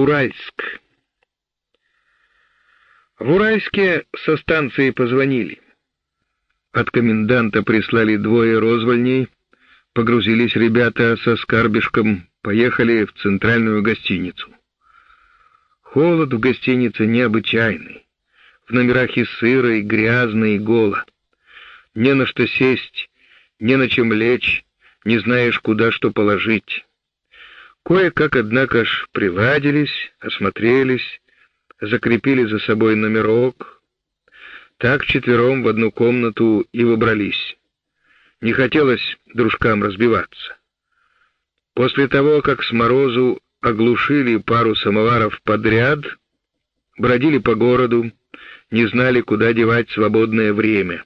Уральск. В Уральске со станции позвонили. От коменданта прислали двое розвольней. Погрузились ребята со скарбишком, поехали в центральную гостиницу. Холод в гостинице необычайный. В номерах и сыро, и грязно, и голо. Не на что сесть, не на чем лечь, не знаешь, куда что положить. Кое-как, однако ж, приладились, осмотрелись, закрепили за собой номерок. Так четвером в одну комнату и выбрались. Не хотелось дружкам разбиваться. После того, как с морозу оглушили пару самоваров подряд, бродили по городу, не знали, куда девать свободное время.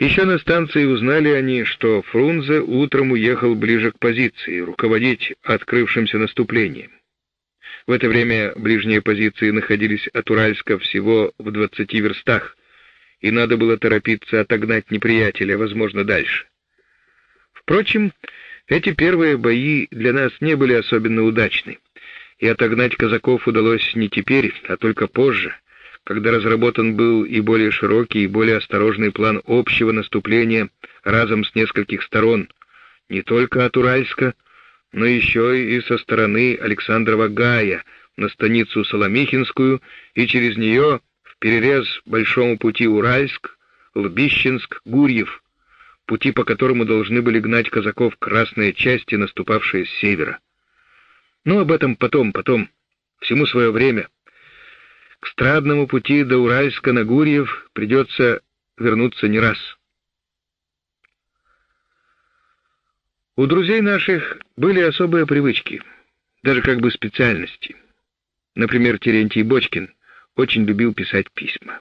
Еще на станции узнали они, что Фрунзе утром уехал ближе к позиции, руководить открывшимся наступлением. В это время ближние позиции находились от Уральска всего в двадцати верстах, и надо было торопиться отогнать неприятеля, возможно, дальше. Впрочем, эти первые бои для нас не были особенно удачны, и отогнать казаков удалось не теперь, а только позже, когда разработан был и более широкий, и более осторожный план общего наступления разом с нескольких сторон, не только от Уральска, но еще и со стороны Александрова Гая на станицу Соломихинскую и через нее в перерез большому пути Уральск, Лбищенск, Гурьев, пути по которому должны были гнать казаков красные части, наступавшие с севера. Но об этом потом, потом, всему свое время. К страдному пути до Уральска на Гурьев придется вернуться не раз. У друзей наших были особые привычки, даже как бы специальности. Например, Терентий Бочкин очень любил писать письма.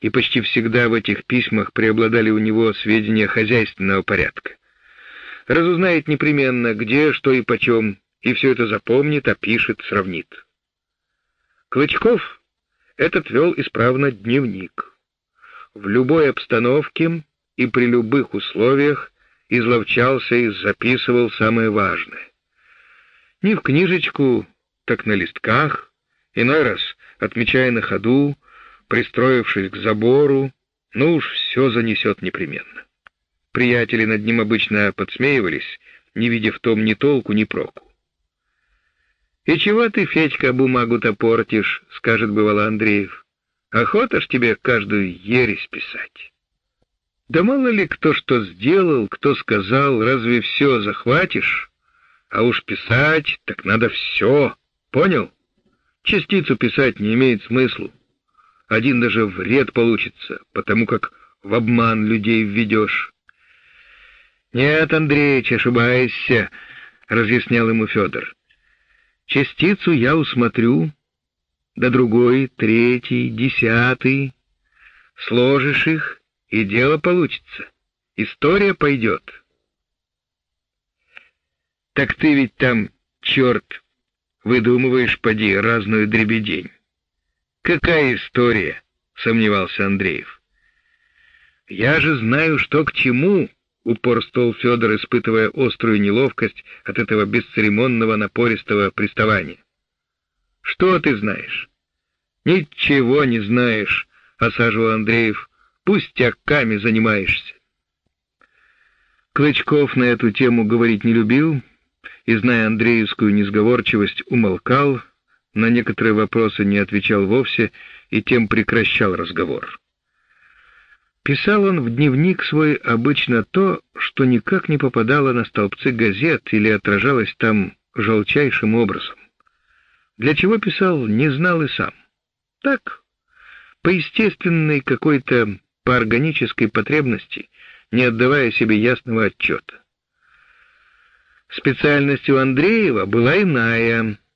И почти всегда в этих письмах преобладали у него сведения хозяйственного порядка. Разузнает непременно, где, что и почем, и все это запомнит, опишет, сравнит. Клычков этот вел исправно дневник. В любой обстановке и при любых условиях изловчался и записывал самое важное. Не в книжечку, так на листках, иной раз отмечая на ходу, пристроившись к забору, ну уж все занесет непременно. Приятели над ним обычно подсмеивались, не видя в том ни толку, ни проку. «И чего ты, Федька, бумагу-то портишь?» — скажет бывало Андреев. «Охота ж тебе каждую ересь писать». Да мало ли кто что сделал, кто сказал, разве все захватишь? А уж писать, так надо все, понял? Частицу писать не имеет смысла. Один даже вред получится, потому как в обман людей введешь. Нет, Андреич, ошибаешься, разъяснял ему Федор. Частицу я усмотрю, да другой, третий, десятый. Сложишь их, и дело получится. История пойдет. Так ты ведь там, черт, выдумываешь, поди, разную дребедень. Какая история? Сомневался Андреев. Я же знаю, что к чему, упорствовал Федор, испытывая острую неловкость от этого бесцеремонного напористого приставания. Что ты знаешь? Ничего не знаешь, осаживал Андреев пустяками занимаешься. Клычков на эту тему говорить не любил и, зная Андреевскую несговорчивость, умолкал, на некоторые вопросы не отвечал вовсе и тем прекращал разговор. Писал он в дневник свой обычно то, что никак не попадало на столбцы газет или отражалось там желчайшим образом. Для чего писал, не знал и сам. Так, по естественной какой-то по органической потребности, не отдавая себе ясного отчета. Специальностью Андреева была иная —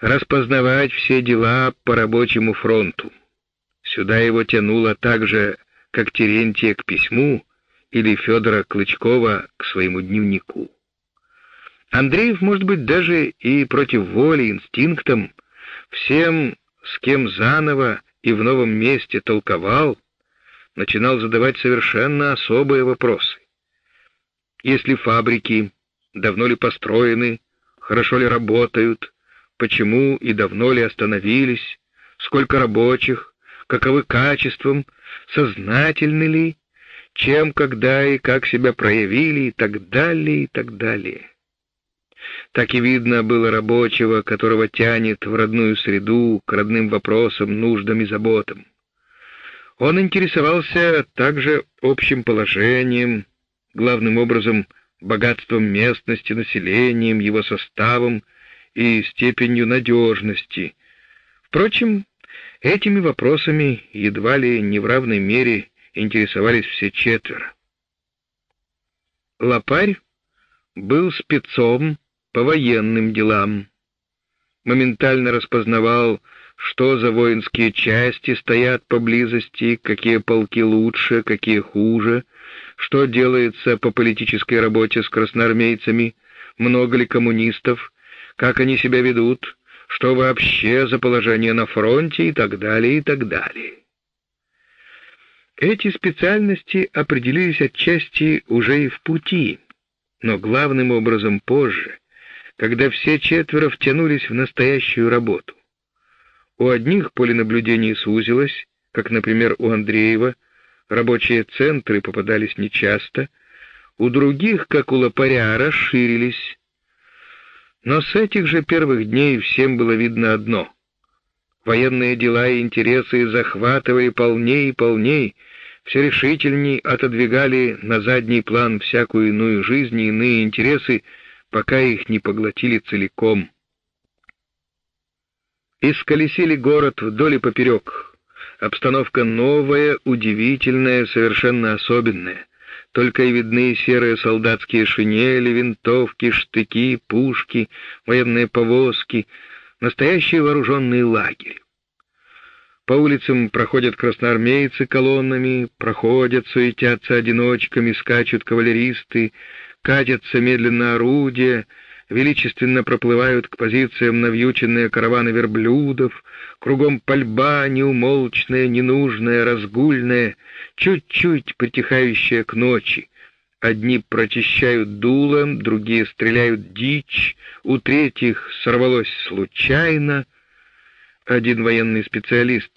распознавать все дела по рабочему фронту. Сюда его тянуло так же, как Терентия к письму или Федора Клычкова к своему дневнику. Андреев, может быть, даже и против воли, инстинктом, всем, с кем заново и в новом месте толковал, начинал задавать совершенно особые вопросы. Если фабрики давно ли построены, хорошо ли работают, почему и давно ли остановились, сколько рабочих, каковы качеством, сознательны ли, чем, когда и как себя проявили и так далее, и так далее. Так и видно было рабочего, которого тянет в родную среду, к родным вопросам, нуждам и заботам. Он интересовался также общим положением, главным образом богатством местности, населением, его составом и степенью надежности. Впрочем, этими вопросами едва ли не в равной мере интересовались все четверо. Лопарь был спецом по военным делам. Моментально распознавал, что за воинские части стоят поблизости, какие полки лучше, какие хуже, что делается по политической работе с красноармейцами, много ли коммунистов, как они себя ведут, что вообще за положение на фронте и так далее, и так далее. Эти специальности определились отчасти уже и в пути, но главным образом позже, когда все четверо втянулись в настоящую работу. У одних поле наблюдений сузилось, как, например, у Андреева, рабочие центры попадались нечасто, у других, как у Лопаря, расширились. Но с этих же первых дней всем было видно одно — Военные дела и интересы захватывали полней и полней, все решительней отодвигали на задний план всякую иную жизнь и иные интересы, пока их не поглотили целиком. Исколесили город вдоль и поперек. Обстановка новая, удивительная, совершенно особенная. Только и видны серые солдатские шинели, винтовки, штыки, пушки, военные повозки — настоящий вооруженный лагерь. По улицам проходят красноармейцы колоннами, проходят, суетятся одиночками, скачут кавалеристы, катятся медленно орудия, величественно проплывают к позициям навьюченные караваны верблюдов, кругом пальба неумолчная, ненужная, разгульная, чуть-чуть притихающая к ночи, Одни прочищают дулом, другие стреляют дичь, у третьих сорвалось случайно. Один военный специалист,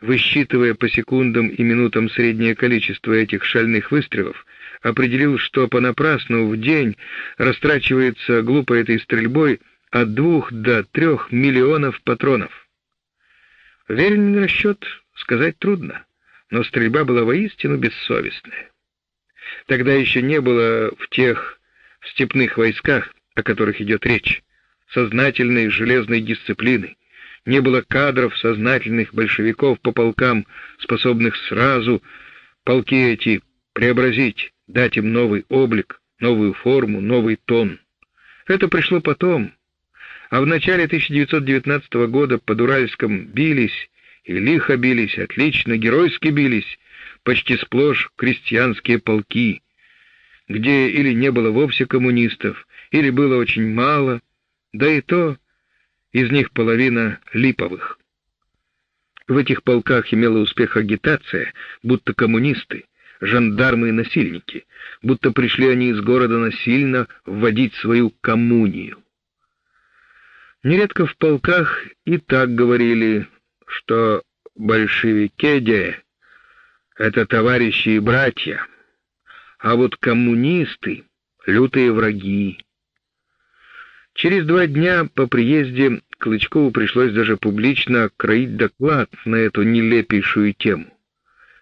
высчитывая по секундам и минутам среднее количество этих шальных выстрелов, определил, что понапрасну в день растрачивается глупо этой стрельбой от двух до трех миллионов патронов. Верный расчет сказать трудно, но стрельба была воистину бессовестная. Тогда еще не было в тех степных войсках, о которых идет речь, сознательной железной дисциплины, не было кадров сознательных большевиков по полкам, способных сразу полки эти преобразить, дать им новый облик, новую форму, новый тон. Это пришло потом, а в начале 1919 года под Уральском бились, и лихо бились, отлично, геройски бились, почти сплошь крестьянские полки, где или не было вовсе коммунистов, или было очень мало, да и то из них половина липовых. В этих полках имела успех агитация, будто коммунисты, жандармы и насильники, будто пришли они из города насильно вводить свою коммунию. Нередко в полках и так говорили, что большевики это товарищи и братья, а вот коммунисты — лютые враги. Через два дня по приезде Клычкову пришлось даже публично кроить доклад на эту нелепейшую тему.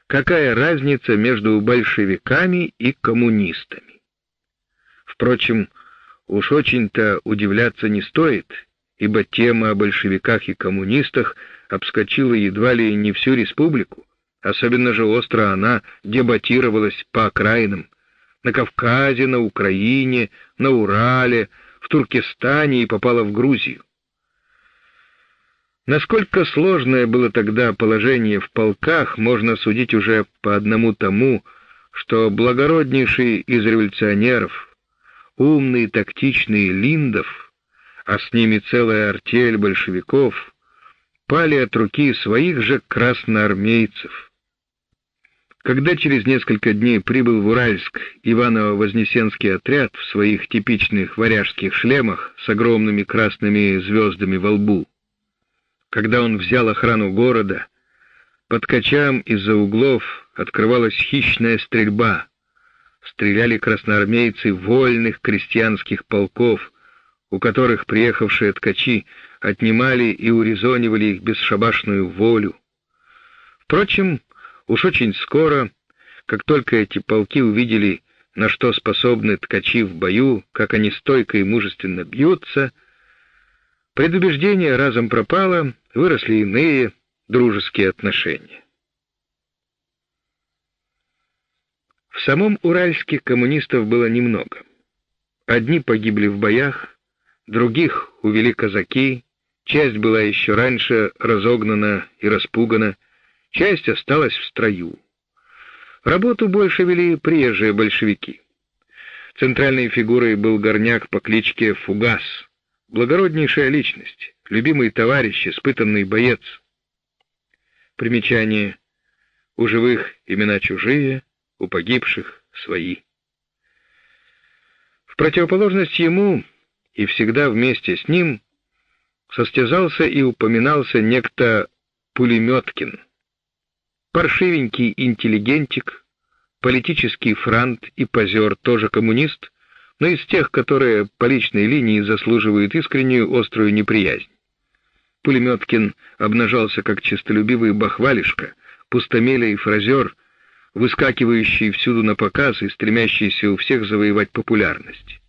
Какая разница между большевиками и коммунистами? Впрочем, уж очень-то удивляться не стоит, ибо тема о большевиках и коммунистах обскочила едва ли не всю республику. Особенно же остро она дебатировалась по окраинам. На Кавказе, на Украине, на Урале, в Туркестане и попала в Грузию. Насколько сложное было тогда положение в полках, можно судить уже по одному тому, что благороднейший из революционеров, умный тактичный Линдов, а с ними целая артель большевиков, пали от руки своих же красноармейцев. Когда через несколько дней прибыл в Уральск Иваново-Вознесенский отряд в своих типичных варяжских шлемах с огромными красными звездами во лбу, когда он взял охрану города, под качам из-за углов открывалась хищная стрельба. Стреляли красноармейцы вольных крестьянских полков, у которых приехавшие ткачи отнимали и урезонивали их бесшабашную волю. Впрочем, Уж очень скоро, как только эти полки увидели, на что способны ткачи в бою, как они стойко и мужественно бьются, предубеждение разом пропало, выросли иные дружеские отношения. В самом Уральске коммунистов было немного. Одни погибли в боях, других увели казаки, часть была еще раньше разогнана и распугана, часть осталась в строю. Работу больше вели приезжие большевики. Центральной фигурой был горняк по кличке Фугас, благороднейшая личность, любимый товарищ, испытанный боец. Примечание. У живых имена чужие, у погибших свои. В противоположность ему и всегда вместе с ним состязался и упоминался некто Пулеметкин паршивенький интеллигентик, политический франт и позер, тоже коммунист, но из тех, которые по личной линии заслуживают искреннюю острую неприязнь. Пулеметкин обнажался как честолюбивый бахвалишка, пустомеля и фразер, выскакивающий всюду на показ и стремящийся у всех завоевать популярность.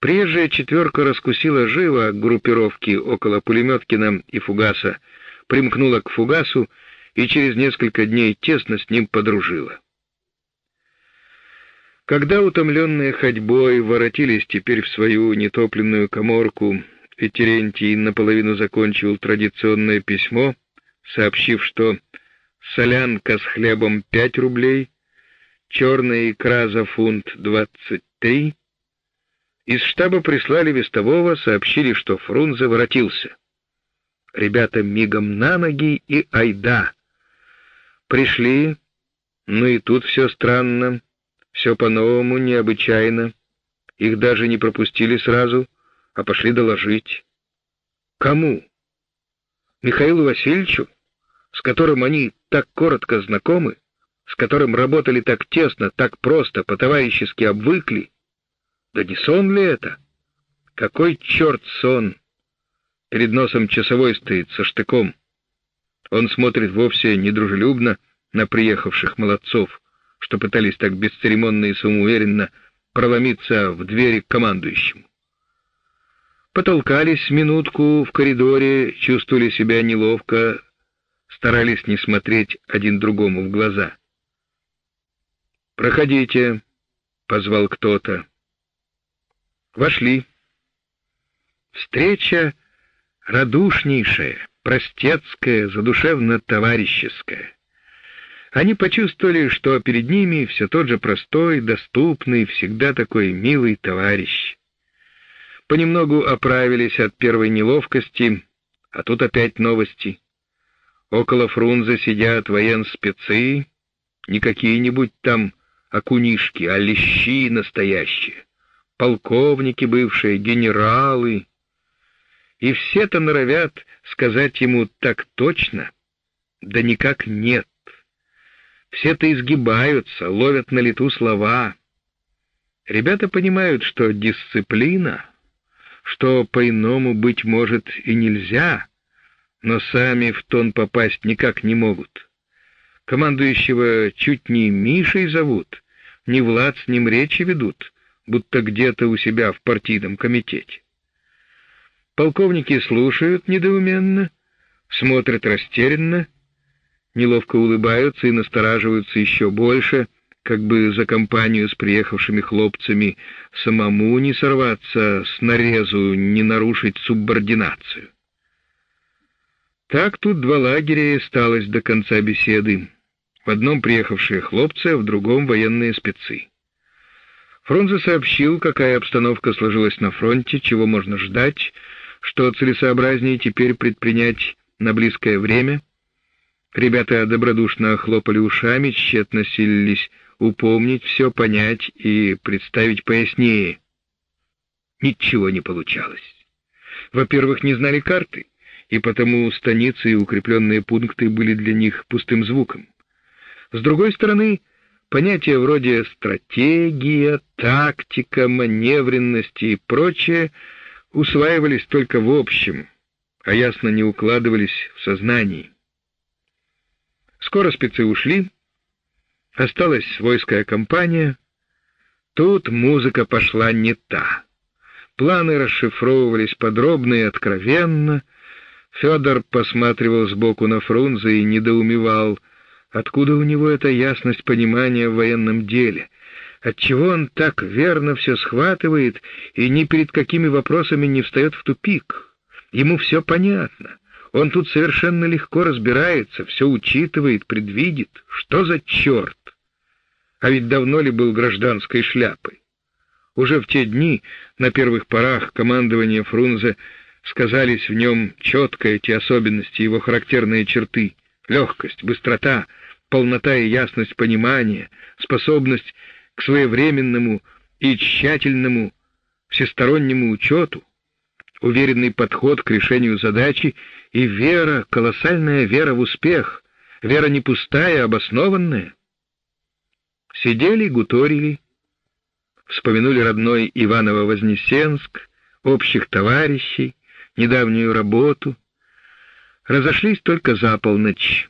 Приезжая четверка раскусила живо группировки около Пулеметкина и Фугаса, примкнула к Фугасу и через несколько дней тесно с ним подружила. Когда утомленные ходьбой воротились теперь в свою нетопленную коморку, и Терентий наполовину закончил традиционное письмо, сообщив, что солянка с хлебом пять рублей, черная икра за фунт двадцать три, из штаба прислали вестового, сообщили, что Фрунзе воротился. Ребята мигом на ноги и айда, Пришли, но и тут все странно, все по-новому, необычайно. Их даже не пропустили сразу, а пошли доложить. Кому? Михаилу Васильевичу, с которым они так коротко знакомы, с которым работали так тесно, так просто, по-товарищески обвыкли. Да не сон ли это? Какой черт сон? Перед носом часовой стоит со штыком. Он смотрит вовсе недружелюбно на приехавших молодцов, что пытались так бесцеремонно и самоуверенно проломиться в двери к командующему. Потолкались минутку в коридоре, чувствовали себя неловко, старались не смотреть один другому в глаза. «Проходите», — позвал кто-то. Вошли. Встреча радушнейшая, простецкая, задушевно-товарищеская. Они почувствовали, что перед ними все тот же простой, доступный, всегда такой милый товарищ. Понемногу оправились от первой неловкости, а тут опять новости. Около Фрунзе сидят военспецы, не какие-нибудь там окунишки, а лещи настоящие, полковники бывшие, генералы. И все-то норовят сказать ему так точно, да никак нет. Все-то изгибаются, ловят на лету слова. Ребята понимают, что дисциплина, что по-иному быть может и нельзя, но сами в тон попасть никак не могут. Командующего чуть не Мишей зовут, не Влад с ним речи ведут, будто где-то у себя в партийном комитете. Полковники слушают недоуменно, смотрят растерянно, неловко улыбаются и настораживаются еще больше, как бы за компанию с приехавшими хлопцами самому не сорваться с нарезу, не нарушить субординацию. Так тут два лагеря и осталось до конца беседы. В одном приехавшие хлопцы, а в другом военные спецы. Фрунзе сообщил, какая обстановка сложилась на фронте, чего можно ждать, что целесообразнее теперь предпринять на близкое время — Ребята добродушно хлопали ушами, тщетно силились упомнить все, понять и представить пояснее. Ничего не получалось. Во-первых, не знали карты, и потому станицы и укрепленные пункты были для них пустым звуком. С другой стороны, понятия вроде стратегия, тактика, маневренность и прочее усваивались только в общем, а ясно не укладывались в сознании. Скоро спецы ушли, осталась свойская компания. Тут музыка пошла не та. Планы расшифровывались подробно и откровенно. Федор посматривал сбоку на Фрунзе и недоумевал, откуда у него эта ясность понимания в военном деле, отчего он так верно все схватывает и ни перед какими вопросами не встает в тупик. Ему все понятно. Он тут совершенно легко разбирается, все учитывает, предвидит. Что за черт? А ведь давно ли был гражданской шляпой? Уже в те дни, на первых порах командования Фрунзе, сказались в нем четко эти особенности, его характерные черты — легкость, быстрота, полнота и ясность понимания, способность к своевременному и тщательному всестороннему учету, уверенный подход к решению задачи и вера, колоссальная вера в успех, вера не пустая, а обоснованная. Сидели, гуторили, вспомянули родной Иваново-Вознесенск, общих товарищей, недавнюю работу. Разошлись только за полночь,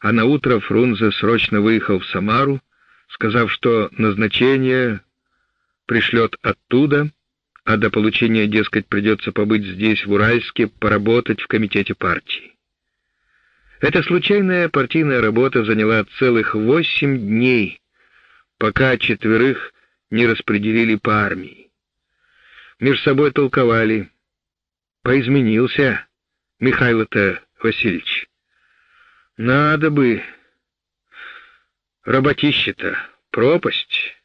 а на утро Фрунзе срочно выехал в Самару, сказав, что назначение пришлет оттуда, а до получения, дескать, придется побыть здесь, в Уральске, поработать в комитете партии. Эта случайная партийная работа заняла целых восемь дней, пока четверых не распределили по армии. Меж собой толковали. Поизменился Михаил-то Васильевич. Надо бы. Работище-то пропасть.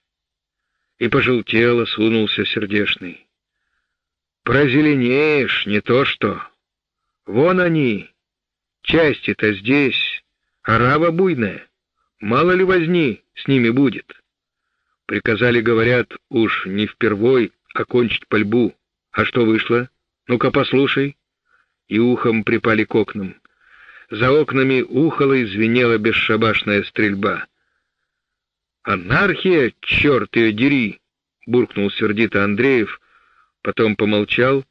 И пожелтело, сунулся сердешный. Прозеленеешь, не то что. Вон они, части-то здесь, арава буйная. Мало ли возни с ними будет. Приказали, говорят, уж не впервой окончить пальбу. А что вышло? Ну-ка послушай. И ухом припали к окнам. За окнами ухала и звенела бесшабашная стрельба. «Анархия, черт ее дери!» — буркнул сердито Андреев, потом помолчал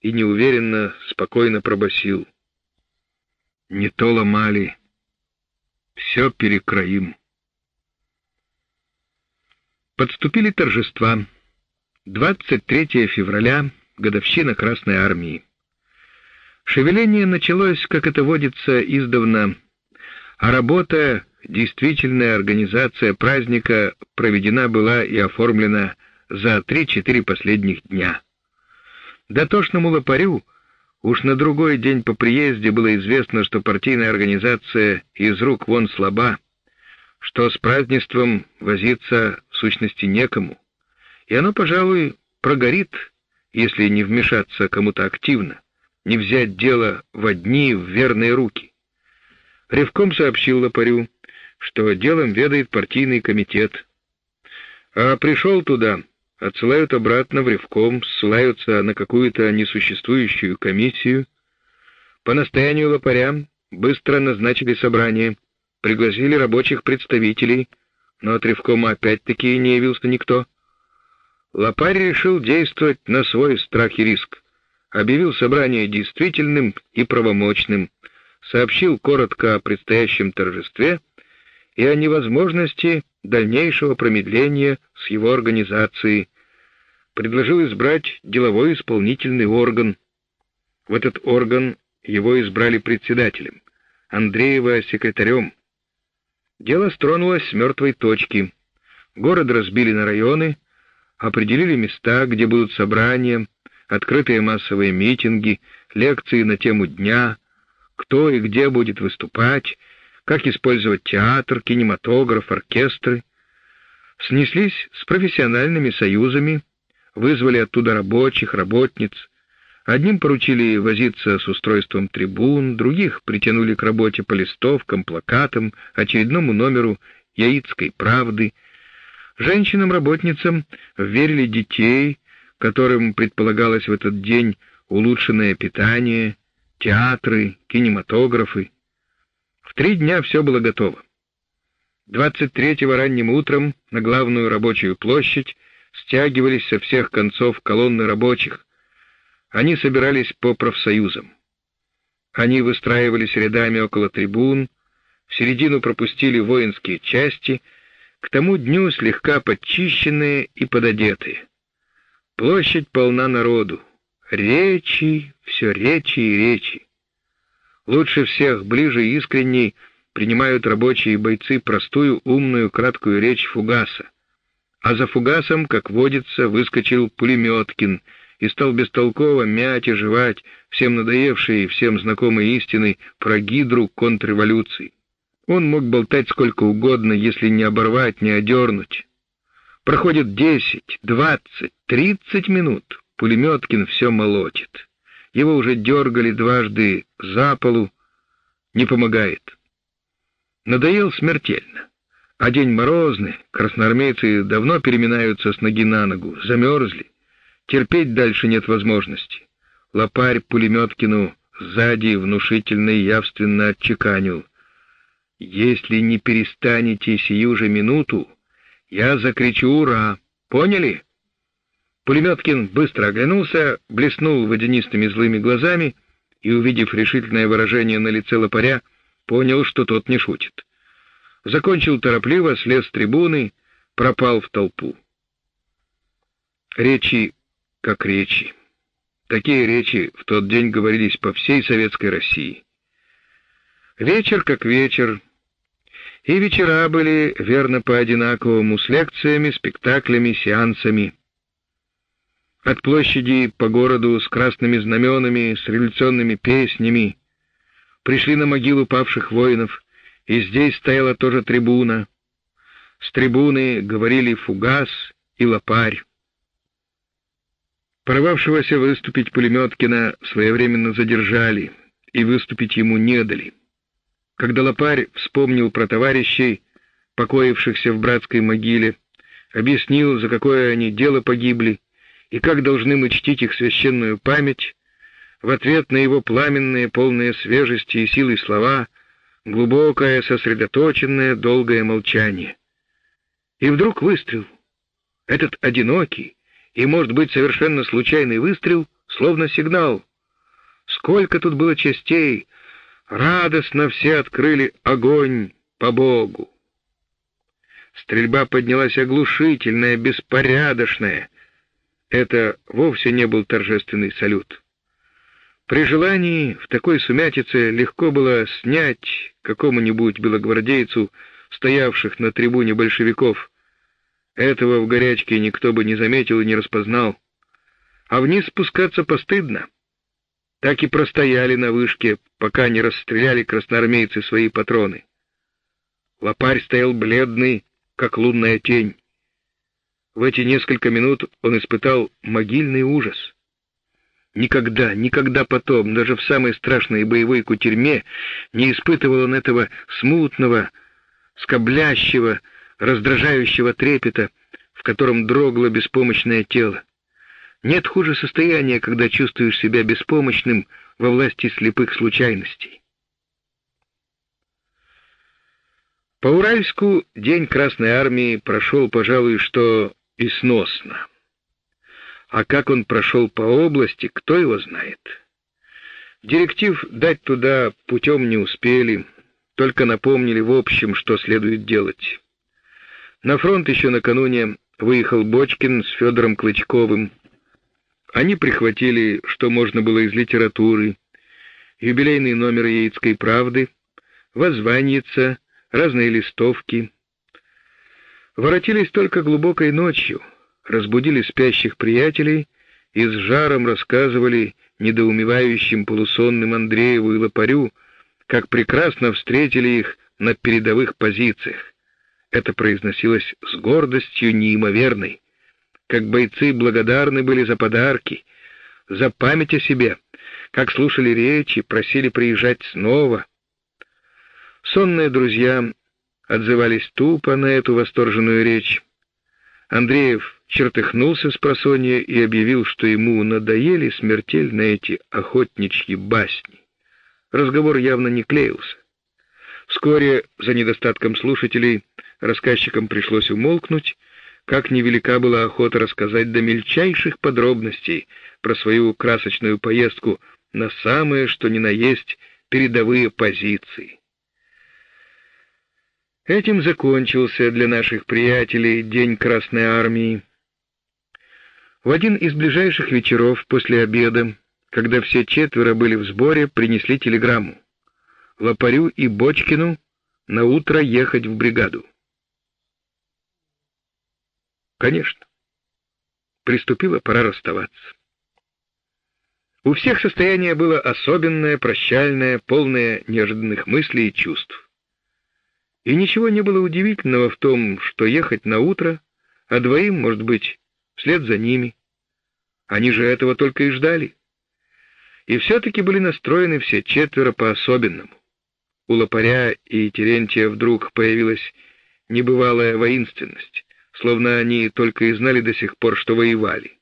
и неуверенно, спокойно пробасил: «Не то ломали, все перекроим». Подступили торжества. 23 февраля, годовщина Красной Армии. Шевеление началось, как это водится, издавна, а работа, действительная организация праздника проведена была и оформлена за три-четыре последних дня. Дотошному лопарю уж на другой день по приезде было известно, что партийная организация из рук вон слаба, что с празднеством возиться в сущности некому, и оно, пожалуй, прогорит, если не вмешаться кому-то активно, не взять дело в одни в верные руки. Ревком сообщил лопарю, что делом ведает партийный комитет, а пришел туда отсылают обратно в Ревком, ссылаются на какую-то несуществующую комиссию. По настоянию лопаря быстро назначили собрание, пригласили рабочих представителей, но от Ревкома опять-таки не явился никто. Лопарь решил действовать на свой страх и риск. Объявил собрание действительным и правомочным, сообщил коротко о предстоящем торжестве и о невозможности дальнейшего промедления с его организацией, предложил избрать деловой исполнительный орган. В этот орган его избрали председателем, Андреева секретарем. Дело стронулось с мертвой точки. Город разбили на районы, определили места, где будут собрания, открытые массовые митинги, лекции на тему дня, кто и где будет выступать, как использовать театр, кинематограф, оркестры. Снеслись с профессиональными союзами, вызвали оттуда рабочих, работниц, Одним поручили возиться с устройством трибун, других притянули к работе по листовкам, плакатам, очередному номеру «Яицкой правды». Женщинам-работницам верили детей, которым предполагалось в этот день улучшенное питание, театры, кинематографы. В три дня все было готово. 23-го ранним утром на главную рабочую площадь стягивались со всех концов колонны рабочих. Они собирались по профсоюзам. Они выстраивались рядами около трибун, в середину пропустили воинские части, к тому дню слегка подчищенные и пододетые. Площадь полна народу. Речи, все речи и речи. Лучше всех, ближе и искренней принимают рабочие бойцы простую, умную, краткую речь Фугаса. А за Фугасом, как водится, выскочил Пулеметкин и стал бестолково мять и жевать всем надоевшие и всем знакомые истины про гидру контрреволюции. Он мог болтать сколько угодно, если не оборвать, не одернуть. Проходит десять, двадцать, тридцать минут, Пулеметкин все молотит. Его уже дергали дважды за полу, не помогает. Надоел смертельно. А день морозный, красноармейцы давно переминаются с ноги на ногу, замерзли. Терпеть дальше нет возможности. Лопарь Пулеметкину сзади внушительно и явственно отчеканил. «Если не перестанете сию же минуту, я закричу «Ура!» Поняли?» Пулеметкин быстро оглянулся, блеснул водянистыми злыми глазами и, увидев решительное выражение на лице лопаря, понял, что тот не шутит. Закончил торопливо, слез с трибуны, пропал в толпу. Речи как речи. Такие речи в тот день говорились по всей советской России. Вечер как вечер. И вечера были верно по одинаковому с лекциями, спектаклями, сеансами. От площади по городу с красными знаменами, с революционными песнями, пришли на могилу павших воинов, и здесь стояла тоже трибуна. С трибуны говорили Фугас и Лопарь. Порывавшегося выступить Пулеметкина своевременно задержали и выступить ему не дали. Когда Лопарь вспомнил про товарищей, покоившихся в братской могиле, объяснил, за какое они дело погибли и как должны мы чтить их священную память, в ответ на его пламенные, полные свежести и силы слова, глубокое, сосредоточенное, долгое молчание. И вдруг выстрел. Этот одинокий и, может быть, совершенно случайный выстрел, словно сигнал. Сколько тут было частей! Радостно все открыли огонь по Богу. Стрельба поднялась оглушительная, беспорядочная. Это вовсе не был торжественный салют. При желании в такой сумятице легко было снять какому-нибудь белогвардейцу, стоявших на трибуне большевиков. Этого в горячке никто бы не заметил и не распознал. А вниз спускаться постыдно. Так и простояли на вышке, пока не расстреляли красноармейцы свои патроны. Лопарь стоял бледный, как лунная тень. В эти несколько минут он испытал могильный ужас — Никогда, никогда потом, даже в самой страшной боевой кутерьме, не испытывал он этого смутного, скоблящего, раздражающего трепета, в котором дрогло беспомощное тело. Нет хуже состояния, когда чувствуешь себя беспомощным во власти слепых случайностей. По Уральску день Красной Армии прошел, пожалуй, что и сносно. А как он прошел по области, кто его знает. Директив дать туда путем не успели, только напомнили в общем, что следует делать. На фронт еще накануне выехал Бочкин с Федором Клычковым. Они прихватили, что можно было из литературы, юбилейный номер Яицкой правды, воззванница, разные листовки. Воротились только глубокой ночью — разбудили спящих приятелей и с жаром рассказывали недоумевающим полусонным Андрееву и Лопарю, как прекрасно встретили их на передовых позициях. Это произносилось с гордостью неимоверной, как бойцы благодарны были за подарки, за память о себе, как слушали речи, просили приезжать снова. Сонные друзья отзывались тупо на эту восторженную речь. Андреев чертыхнулся с просонья и объявил, что ему надоели смертельно эти охотничьи басни. Разговор явно не клеился. Вскоре, за недостатком слушателей, рассказчикам пришлось умолкнуть, как невелика была охота рассказать до мельчайших подробностей про свою красочную поездку на самые, что ни на есть, передовые позиции. Этим закончился для наших приятелей День Красной Армии. В один из ближайших вечеров после обеда, когда все четверо были в сборе, принесли телеграмму. Лопарю и Бочкину на утро ехать в бригаду. Конечно. Приступила пора расставаться. У всех состояние было особенное, прощальное, полное неожиданных мыслей и чувств. И ничего не было удивительного в том, что ехать на утро, а двоим, может быть, вслед за ними. Они же этого только и ждали. И все-таки были настроены все четверо по-особенному. У Лопаря и Терентия вдруг появилась небывалая воинственность словно они только и знали до сих пор, что воевали.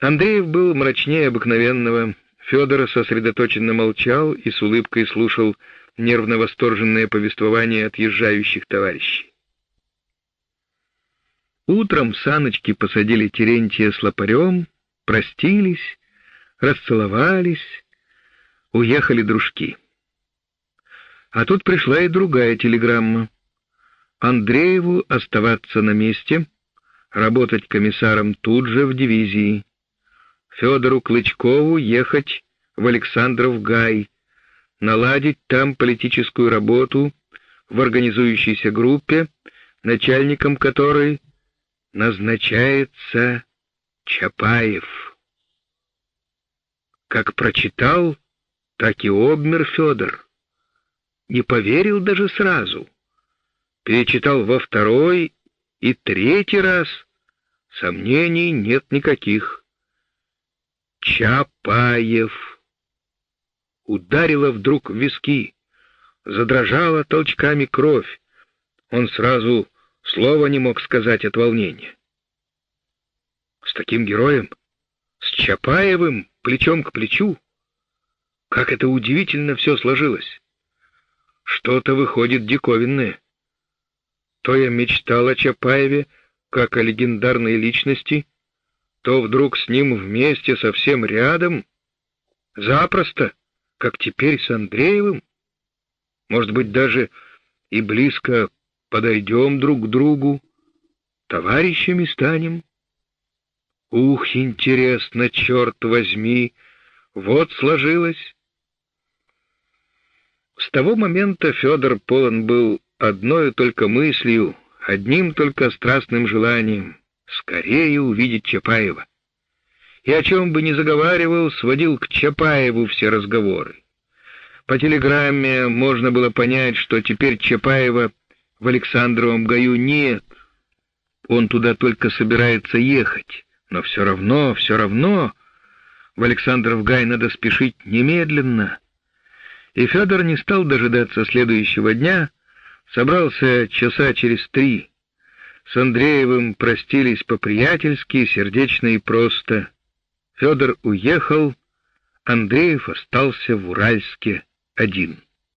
Андреев был мрачнее обыкновенного. Федор сосредоточенно молчал и с улыбкой слушал нервно восторженное повествование отъезжающих товарищей. Утром саночки посадили Терентия с лопарем, простились, расцеловались, уехали дружки. А тут пришла и другая телеграмма. Андрееву оставаться на месте, работать комиссаром тут же в дивизии. Федору Клычкову ехать в Александров-Гай, наладить там политическую работу в организующейся группе, начальником которой назначается Чапаев. Как прочитал, так и обмер Федор. Не поверил даже сразу перечитал во второй и третий раз. Сомнений нет никаких. Чапаев. Ударила вдруг в виски, задрожала толчками кровь. Он сразу слова не мог сказать от волнения. С таким героем, с Чапаевым, плечом к плечу, как это удивительно все сложилось. Что-то выходит диковинное. То я мечтал о Чапаеве, как о легендарной личности, то вдруг с ним вместе совсем рядом, запросто, как теперь с Андреевым. Может быть, даже и близко подойдем друг к другу, товарищами станем. Ух, интересно, черт возьми, вот сложилось. С того момента Федор полон был одной только мыслью, одним только страстным желанием — скорее увидеть Чапаева. И о чем бы ни заговаривал, сводил к Чапаеву все разговоры. По телеграмме можно было понять, что теперь Чапаева в Александровом гаю нет. Он туда только собирается ехать, но все равно, все равно в Александров гай надо спешить немедленно. И Федор не стал дожидаться следующего дня, собрался часа через три. С Андреевым простились по-приятельски, сердечно и просто. Федор уехал, Андреев остался в Уральске один.